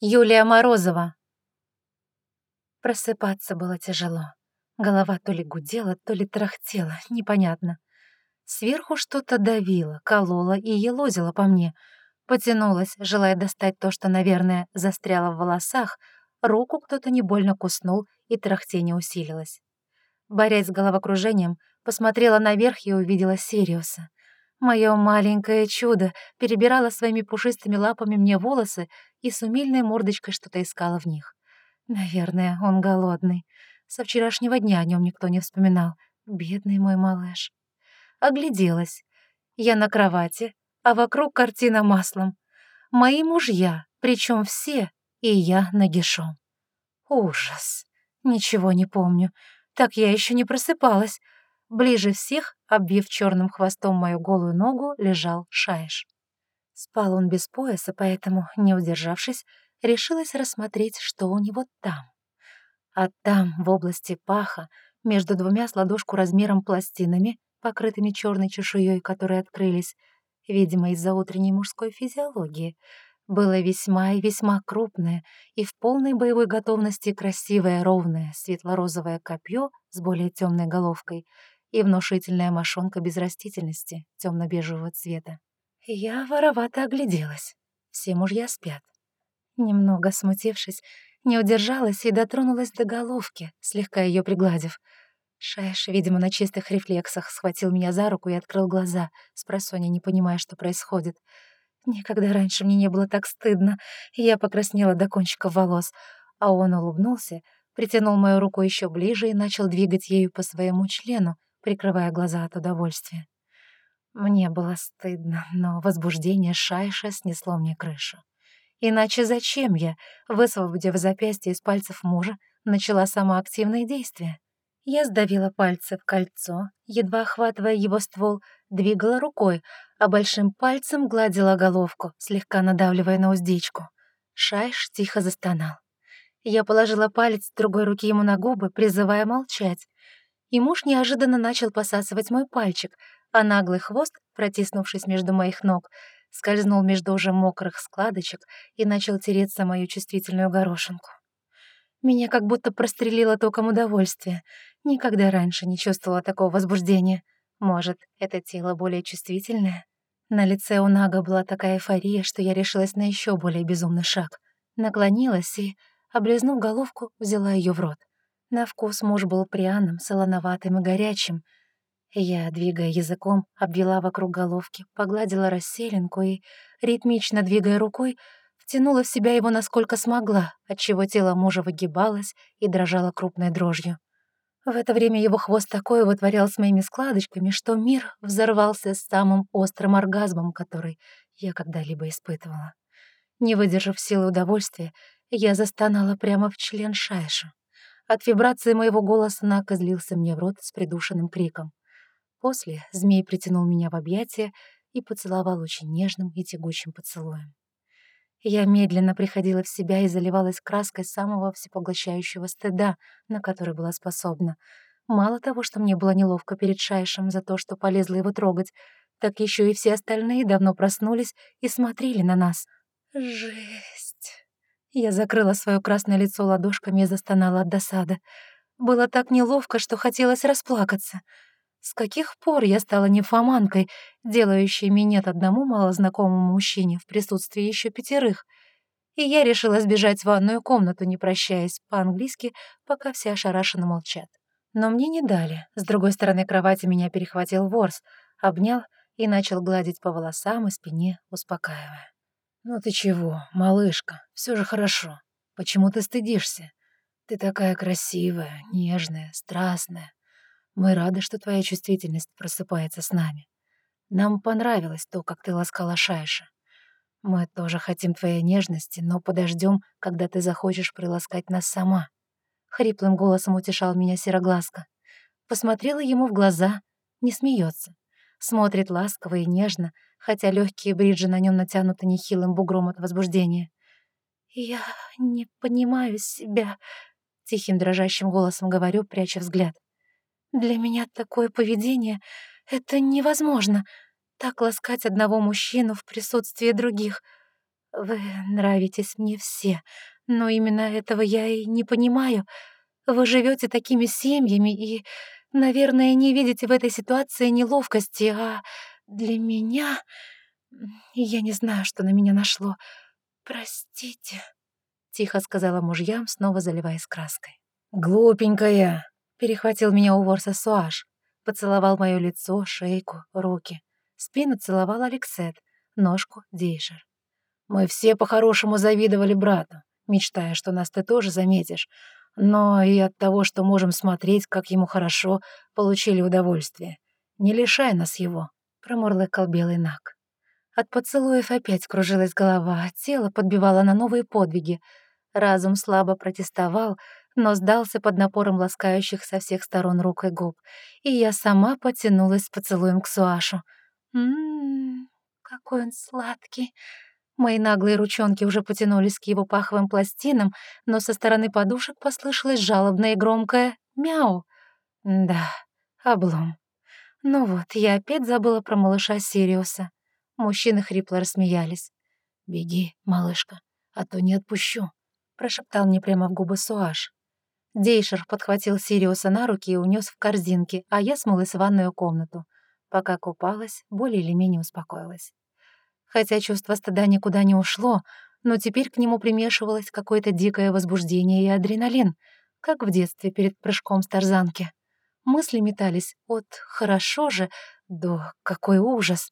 Юлия Морозова. Просыпаться было тяжело. Голова то ли гудела, то ли трахтела, непонятно. Сверху что-то давило, кололо и елозило по мне. Потянулась, желая достать то, что, наверное, застряло в волосах. Руку кто-то не больно куснул, и трахтение усилилось. Борясь с головокружением, посмотрела наверх и увидела Сириуса. Мое маленькое чудо перебирало своими пушистыми лапами мне волосы и с умильной мордочкой что-то искало в них. Наверное, он голодный. Со вчерашнего дня о нем никто не вспоминал. Бедный мой малыш. Огляделась. Я на кровати, а вокруг картина маслом. Мои мужья, причем все, и я нагишом. Ужас. Ничего не помню. Так я еще не просыпалась. Ближе всех, обвив черным хвостом мою голую ногу, лежал Шаиш. Спал он без пояса, поэтому, не удержавшись, решилась рассмотреть, что у него там. А там, в области паха, между двумя с ладошку размером пластинами, покрытыми черной чешуей, которые открылись, видимо, из-за утренней мужской физиологии, было весьма и весьма крупное и в полной боевой готовности красивое ровное светло-розовое копье с более темной головкой — и внушительная мошонка без растительности темно-бежевого цвета. Я воровато огляделась. Все мужья спят. Немного смутившись, не удержалась и дотронулась до головки, слегка ее пригладив. Шайш, видимо, на чистых рефлексах схватил меня за руку и открыл глаза, спросонья не понимая, что происходит. Никогда раньше мне не было так стыдно, и я покраснела до кончиков волос, а он улыбнулся, притянул мою руку еще ближе и начал двигать ею по своему члену, прикрывая глаза от удовольствия. Мне было стыдно, но возбуждение Шайша снесло мне крышу. Иначе зачем я, высвободив запястье из пальцев мужа, начала самоактивные действия? Я сдавила пальцы в кольцо, едва охватывая его ствол, двигала рукой, а большим пальцем гладила головку, слегка надавливая на уздечку. Шайш тихо застонал. Я положила палец другой руки ему на губы, призывая молчать и муж неожиданно начал посасывать мой пальчик, а наглый хвост, протиснувшись между моих ног, скользнул между уже мокрых складочек и начал тереться мою чувствительную горошинку. Меня как будто прострелило током удовольствия. Никогда раньше не чувствовала такого возбуждения. Может, это тело более чувствительное? На лице у Нага была такая эйфория, что я решилась на еще более безумный шаг. Наклонилась и, облизнув головку, взяла ее в рот. На вкус муж был пряным, солоноватым и горячим. Я, двигая языком, обвела вокруг головки, погладила расселенку и, ритмично двигая рукой, втянула в себя его насколько смогла, отчего тело мужа выгибалось и дрожало крупной дрожью. В это время его хвост такое вытворял с моими складочками, что мир взорвался самым острым оргазмом, который я когда-либо испытывала. Не выдержав силы удовольствия, я застонала прямо в член Шайша. От вибрации моего голоса Нак излился мне в рот с придушенным криком. После змей притянул меня в объятия и поцеловал очень нежным и тягучим поцелуем. Я медленно приходила в себя и заливалась краской самого всепоглощающего стыда, на который была способна. Мало того, что мне было неловко перед Шайшем за то, что полезла его трогать, так еще и все остальные давно проснулись и смотрели на нас. Жесть. Я закрыла свое красное лицо ладошками и застонала от досады. Было так неловко, что хотелось расплакаться. С каких пор я стала нимфоманкой, делающей минет одному малознакомому мужчине в присутствии еще пятерых? И я решила сбежать в ванную комнату, не прощаясь по-английски, пока все ошарашенно молчат. Но мне не дали. С другой стороны кровати меня перехватил ворс, обнял и начал гладить по волосам и спине, успокаивая. «Ну ты чего, малышка, все же хорошо. Почему ты стыдишься? Ты такая красивая, нежная, страстная. Мы рады, что твоя чувствительность просыпается с нами. Нам понравилось то, как ты ласкала Шайша. Мы тоже хотим твоей нежности, но подождем, когда ты захочешь приласкать нас сама». Хриплым голосом утешал меня Сероглазка. Посмотрела ему в глаза, не смеется. Смотрит ласково и нежно, хотя легкие бриджи на нем натянуты нехилым бугром от возбуждения. «Я не понимаю себя», — тихим дрожащим голосом говорю, пряча взгляд. «Для меня такое поведение — это невозможно. Так ласкать одного мужчину в присутствии других. «Вы нравитесь мне все, но именно этого я и не понимаю. Вы живете такими семьями и, наверное, не видите в этой ситуации неловкости, а для меня... Я не знаю, что на меня нашло. Простите», — тихо сказала мужьям, снова заливаясь краской. «Глупенькая!» — перехватил меня у ворса Суаш, поцеловал мое лицо, шейку, руки. Спину целовал Алексет, ножку — Дейшер. «Мы все по-хорошему завидовали брату, мечтая, что нас ты тоже заметишь, но и от того, что можем смотреть, как ему хорошо, получили удовольствие. Не лишай нас его», — промурлыкал белый наг. От поцелуев опять кружилась голова, тело подбивало на новые подвиги. Разум слабо протестовал, но сдался под напором ласкающих со всех сторон рук и губ, и я сама потянулась с поцелуем к Суашу. «Ммм, какой он сладкий!» Мои наглые ручонки уже потянулись к его паховым пластинам, но со стороны подушек послышалось жалобное и громкое «мяу». Да, облом. Ну вот, я опять забыла про малыша Сириуса. Мужчины хрипло рассмеялись. «Беги, малышка, а то не отпущу», — прошептал мне прямо в губы Суаш. Дейшер подхватил Сириуса на руки и унес в корзинке, а я смылась в ванную комнату. Пока купалась, более или менее успокоилась. Хотя чувство стыда никуда не ушло, но теперь к нему примешивалось какое-то дикое возбуждение и адреналин, как в детстве перед прыжком с тарзанки. Мысли метались от «хорошо же» до «какой ужас».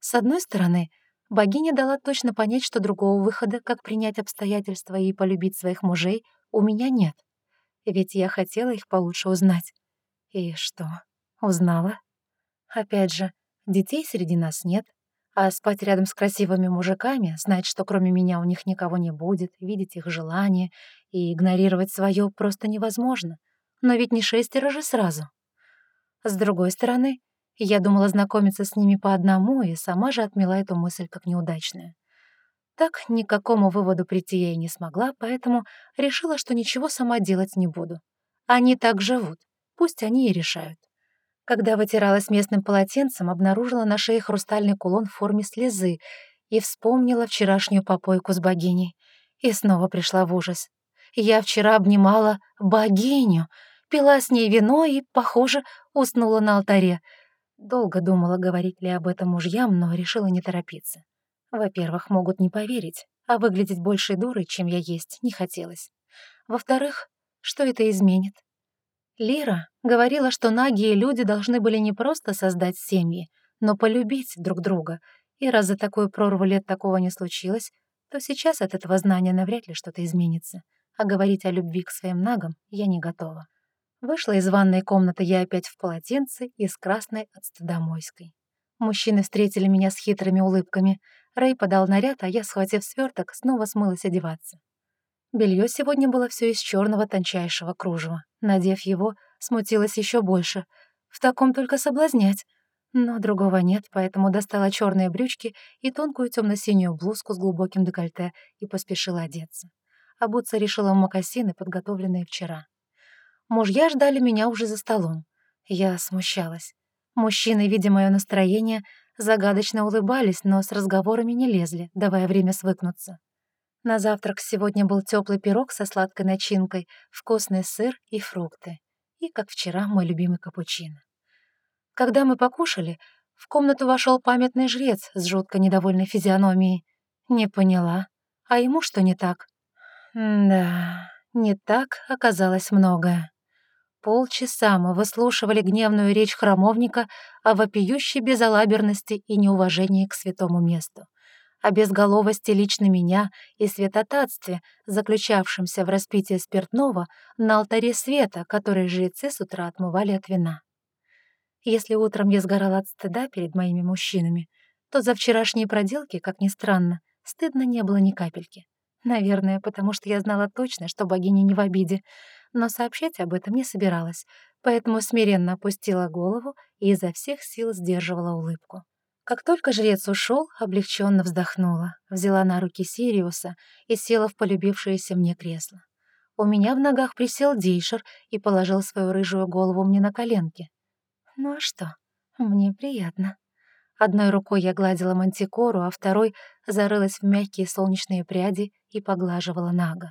С одной стороны, богиня дала точно понять, что другого выхода, как принять обстоятельства и полюбить своих мужей, у меня нет. Ведь я хотела их получше узнать. И что, узнала? Опять же, детей среди нас нет, а спать рядом с красивыми мужиками, знать, что кроме меня у них никого не будет, видеть их желания и игнорировать свое просто невозможно. Но ведь не шестеро же сразу. С другой стороны, я думала знакомиться с ними по одному и сама же отмела эту мысль как неудачную. Так ни к какому выводу прийти я и не смогла, поэтому решила, что ничего сама делать не буду. Они так живут, пусть они и решают. Когда вытиралась местным полотенцем, обнаружила на шее хрустальный кулон в форме слезы и вспомнила вчерашнюю попойку с богиней. И снова пришла в ужас. Я вчера обнимала богиню, пила с ней вино и, похоже, уснула на алтаре — Долго думала, говорить ли об этом мужьям, но решила не торопиться. Во-первых, могут не поверить, а выглядеть большей дурой, чем я есть, не хотелось. Во-вторых, что это изменит? Лира говорила, что наги и люди должны были не просто создать семьи, но полюбить друг друга, и раз за такую прорву лет такого не случилось, то сейчас от этого знания навряд ли что-то изменится, а говорить о любви к своим нагам я не готова. Вышла из ванной комнаты я опять в полотенце и с красной от стыда мойской. Мужчины встретили меня с хитрыми улыбками. Рэй подал наряд, а я, схватив сверток, снова смылась одеваться. Белье сегодня было все из черного тончайшего кружева. Надев его, смутилась еще больше. В таком только соблазнять. Но другого нет, поэтому достала черные брючки и тонкую темно-синюю блузку с глубоким декольте и поспешила одеться. Обуться решила в мокасины, подготовленные вчера. Мужья ждали меня уже за столом. Я смущалась. Мужчины, видя мое настроение, загадочно улыбались, но с разговорами не лезли, давая время свыкнуться. На завтрак сегодня был теплый пирог со сладкой начинкой, вкусный сыр и фрукты. И, как вчера, мой любимый капучино. Когда мы покушали, в комнату вошел памятный жрец с жутко недовольной физиономией. Не поняла. А ему что не так? да, не так оказалось многое. Полчаса мы выслушивали гневную речь храмовника о вопиющей безалаберности и неуважении к святому месту, о безголовости лично меня и святотатстве, заключавшемся в распитии спиртного на алтаре света, который жрецы с утра отмывали от вина. Если утром я сгорала от стыда перед моими мужчинами, то за вчерашние проделки, как ни странно, стыдно не было ни капельки. Наверное, потому что я знала точно, что богиня не в обиде, но сообщать об этом не собиралась, поэтому смиренно опустила голову и изо всех сил сдерживала улыбку. Как только жрец ушел, облегченно вздохнула, взяла на руки Сириуса и села в полюбившееся мне кресло. У меня в ногах присел Дейшер и положил свою рыжую голову мне на коленки. Ну а что? Мне приятно. Одной рукой я гладила мантикору, а второй зарылась в мягкие солнечные пряди и поглаживала Нага.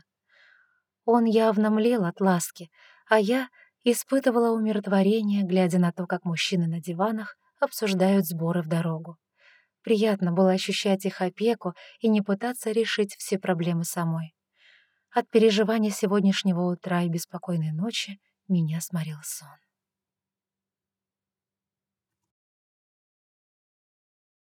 Он явно млел от ласки, а я испытывала умиротворение, глядя на то, как мужчины на диванах обсуждают сборы в дорогу. Приятно было ощущать их опеку и не пытаться решить все проблемы самой. От переживаний сегодняшнего утра и беспокойной ночи меня сморил сон.